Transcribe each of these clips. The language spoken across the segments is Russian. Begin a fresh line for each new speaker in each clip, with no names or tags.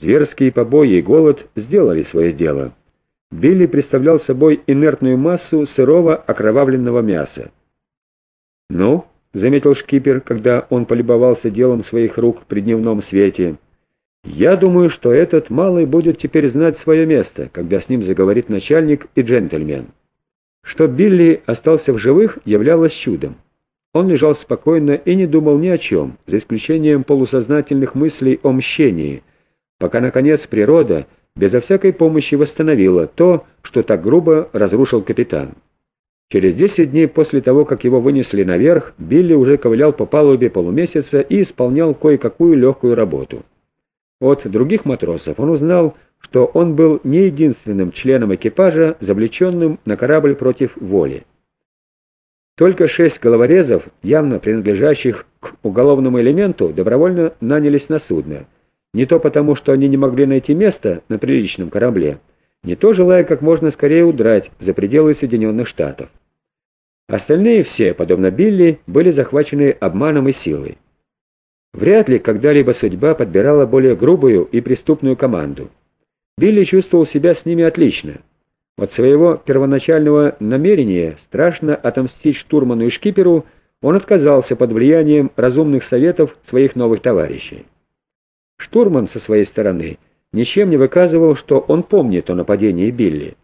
Зверские побои и голод сделали свое дело. Билли представлял собой инертную массу сырого окровавленного мяса. «Ну», — заметил шкипер, когда он полюбовался делом своих рук при дневном свете, — «я думаю, что этот малый будет теперь знать свое место, когда с ним заговорит начальник и джентльмен». Что Билли остался в живых, являлось чудом. Он лежал спокойно и не думал ни о чем, за исключением полусознательных мыслей о мщении — пока, наконец, природа безо всякой помощи восстановила то, что так грубо разрушил капитан. Через десять дней после того, как его вынесли наверх, Билли уже ковылял по палубе полумесяца и исполнял кое-какую легкую работу. От других матросов он узнал, что он был не единственным членом экипажа, завлеченным на корабль против воли. Только шесть головорезов, явно принадлежащих к уголовному элементу, добровольно нанялись на судно — не то потому, что они не могли найти место на приличном корабле, не то желая как можно скорее удрать за пределы Соединенных Штатов. Остальные все, подобно Билли, были захвачены обманом и силой. Вряд ли когда-либо судьба подбирала более грубую и преступную команду. Билли чувствовал себя с ними отлично. От своего первоначального намерения страшно отомстить штурману и шкиперу он отказался под влиянием разумных советов своих новых товарищей. Штурман со своей стороны ничем не выказывал, что он помнит о нападении Билли.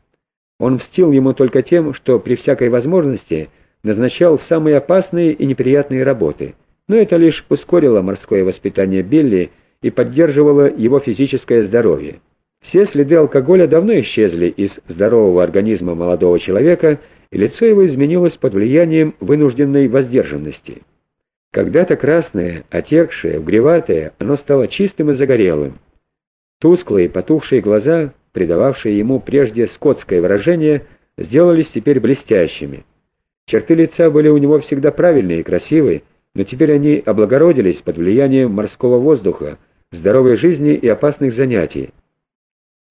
Он мстил ему только тем, что при всякой возможности назначал самые опасные и неприятные работы, но это лишь ускорило морское воспитание Билли и поддерживало его физическое здоровье. Все следы алкоголя давно исчезли из здорового организма молодого человека, и лицо его изменилось под влиянием вынужденной воздержанности. Когда-то красное, отекшее, угреватое, оно стало чистым и загорелым. Тусклые, потухшие глаза, придававшие ему прежде скотское выражение, сделались теперь блестящими. Черты лица были у него всегда правильные и красивые, но теперь они облагородились под влиянием морского воздуха, здоровой жизни и опасных занятий.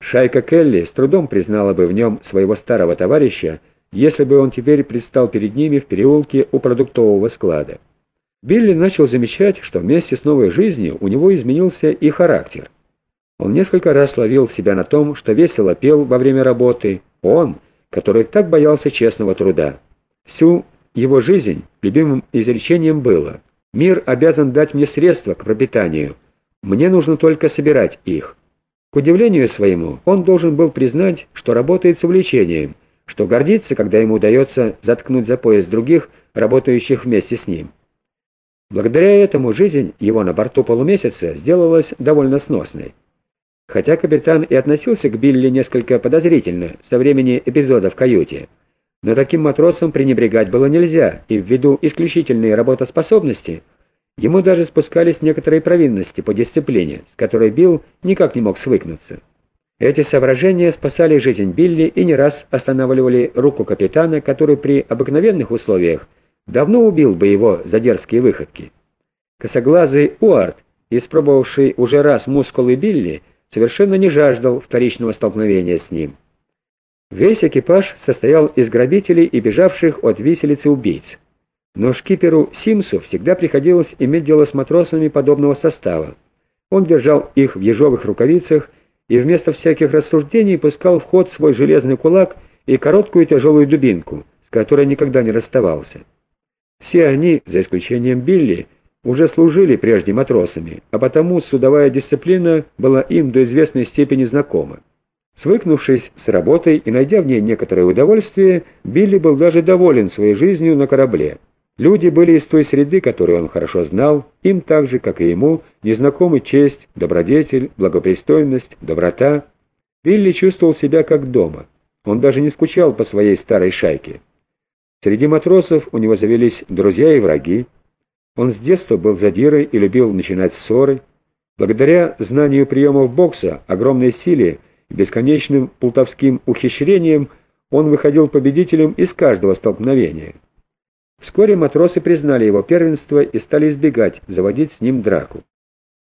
Шайка Келли с трудом признала бы в нем своего старого товарища, если бы он теперь предстал перед ними в переулке у продуктового склада. Билли начал замечать, что вместе с новой жизнью у него изменился и характер. Он несколько раз ловил себя на том, что весело пел во время работы, он, который так боялся честного труда. Всю его жизнь любимым изречением было «Мир обязан дать мне средства к пропитанию, мне нужно только собирать их». К удивлению своему, он должен был признать, что работает с увлечением, что гордится, когда ему удается заткнуть за пояс других, работающих вместе с ним. Благодаря этому жизнь его на борту полумесяца сделалась довольно сносной. Хотя капитан и относился к Билли несколько подозрительно со времени эпизода в каюте, но таким матросом пренебрегать было нельзя, и ввиду исключительной работоспособности ему даже спускались некоторые провинности по дисциплине, с которой Билл никак не мог свыкнуться. Эти соображения спасали жизнь Билли и не раз останавливали руку капитана, который при обыкновенных условиях давно убил бы его за дерзкие выходки. Косоглазый Уарт, испробовавший уже раз мускулы Билли, совершенно не жаждал вторичного столкновения с ним. Весь экипаж состоял из грабителей и бежавших от виселицы убийц. Но шкиперу Симсу всегда приходилось иметь дело с матросами подобного состава. Он держал их в ежовых рукавицах и вместо всяких рассуждений пускал в ход свой железный кулак и короткую тяжелую дубинку, с которой никогда не расставался. Все они, за исключением Билли, уже служили прежде матросами, а потому судовая дисциплина была им до известной степени знакома. Свыкнувшись с работой и найдя в ней некоторое удовольствие, Билли был даже доволен своей жизнью на корабле. Люди были из той среды, которую он хорошо знал, им так же, как и ему, незнакомы честь, добродетель, благопристойность, доброта. Билли чувствовал себя как дома. Он даже не скучал по своей старой шайке. Среди матросов у него завелись друзья и враги. Он с детства был задирой и любил начинать ссоры. Благодаря знанию приемов бокса, огромной силе и бесконечным плутовским ухищрениям он выходил победителем из каждого столкновения. Вскоре матросы признали его первенство и стали избегать заводить с ним драку.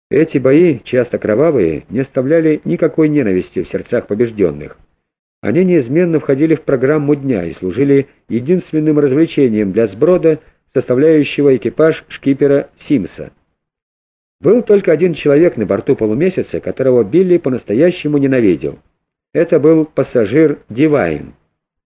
Эти бои, часто кровавые, не оставляли никакой ненависти в сердцах побежденных. Они неизменно входили в программу дня и служили единственным развлечением для сброда, составляющего экипаж шкипера Симса. Был только один человек на борту полумесяца, которого Билли по-настоящему ненавидел. Это был пассажир Дивайн.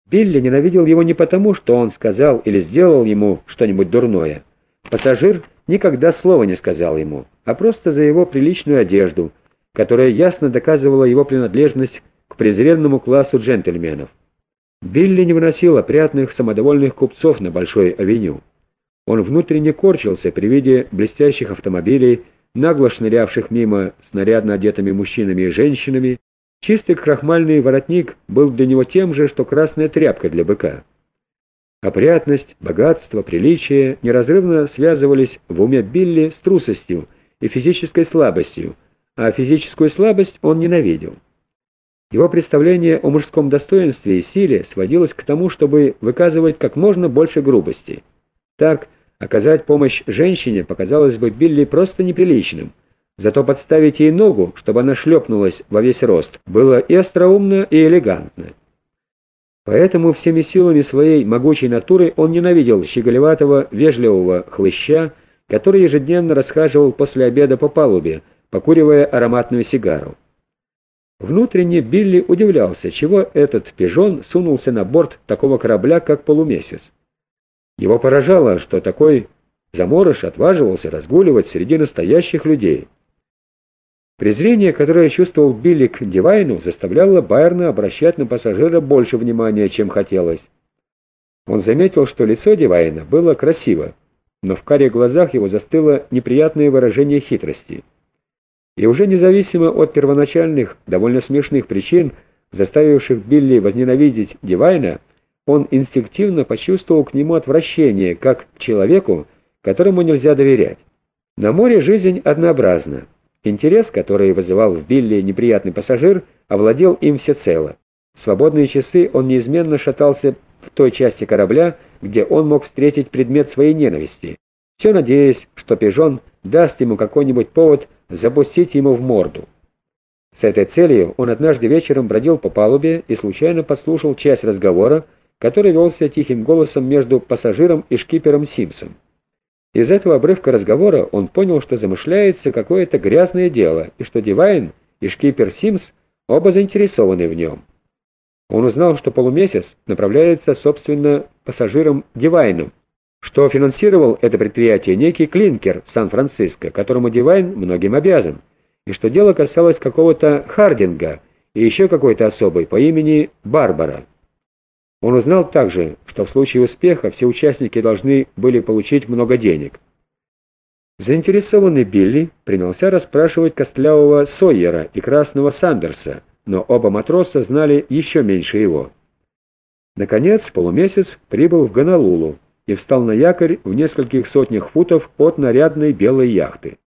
Билли ненавидел его не потому, что он сказал или сделал ему что-нибудь дурное. Пассажир никогда слова не сказал ему, а просто за его приличную одежду, которая ясно доказывала его принадлежность презренному классу джентльменов. Билли не выносил опрятных, самодовольных купцов на Большой авеню. Он внутренне корчился при виде блестящих автомобилей, нагло шнырявших мимо снарядно одетыми мужчинами и женщинами, чистый крахмальный воротник был для него тем же, что красная тряпка для быка. Опрятность, богатство, приличие неразрывно связывались в уме Билли с трусостью и физической слабостью, а физическую слабость он ненавидел. Его представление о мужском достоинстве и силе сводилось к тому, чтобы выказывать как можно больше грубости. Так, Оказать помощь женщине показалось бы Билли просто неприличным, зато подставить ей ногу, чтобы она шлепнулась во весь рост, было и остроумно, и элегантно. Поэтому всеми силами своей могучей натуры он ненавидел щеголеватого, вежливого хлыща, который ежедневно расхаживал после обеда по палубе, покуривая ароматную сигару. Внутренне Билли удивлялся, чего этот пижон сунулся на борт такого корабля, как полумесяц. Его поражало, что такой заморыш отваживался разгуливать среди настоящих людей. Презрение, которое чувствовал Билли к Дивайну, заставляло Байерна обращать на пассажира больше внимания, чем хотелось. Он заметил, что лицо Дивайна было красиво, но в карих глазах его застыло неприятное выражение хитрости. И уже независимо от первоначальных, довольно смешных причин, заставивших Билли возненавидеть Дивайна, он инстинктивно почувствовал к нему отвращение, как к человеку, которому нельзя доверять. На море жизнь однообразна. Интерес, который вызывал в Билли неприятный пассажир, овладел им всецело. В свободные часы он неизменно шатался в той части корабля, где он мог встретить предмет своей ненависти, все надеясь, что пижон даст ему какой-нибудь повод запустить ему в морду. С этой целью он однажды вечером бродил по палубе и случайно послушал часть разговора, который велся тихим голосом между пассажиром и шкипером Симсом. Из этого обрывка разговора он понял, что замышляется какое-то грязное дело, и что Дивайн и шкипер Симс оба заинтересованы в нем. Он узнал, что полумесяц направляется, собственно, пассажиром Дивайном, что финансировал это предприятие некий Клинкер в Сан-Франциско, которому Дивайн многим обязан, и что дело касалось какого-то Хардинга и еще какой-то особой по имени Барбара. Он узнал также, что в случае успеха все участники должны были получить много денег. Заинтересованный Билли принялся расспрашивать костлявого Сойера и красного Сандерса, но оба матроса знали еще меньше его. Наконец, полумесяц прибыл в Гонолулу и встал на якорь в нескольких сотнях футов от нарядной белой яхты.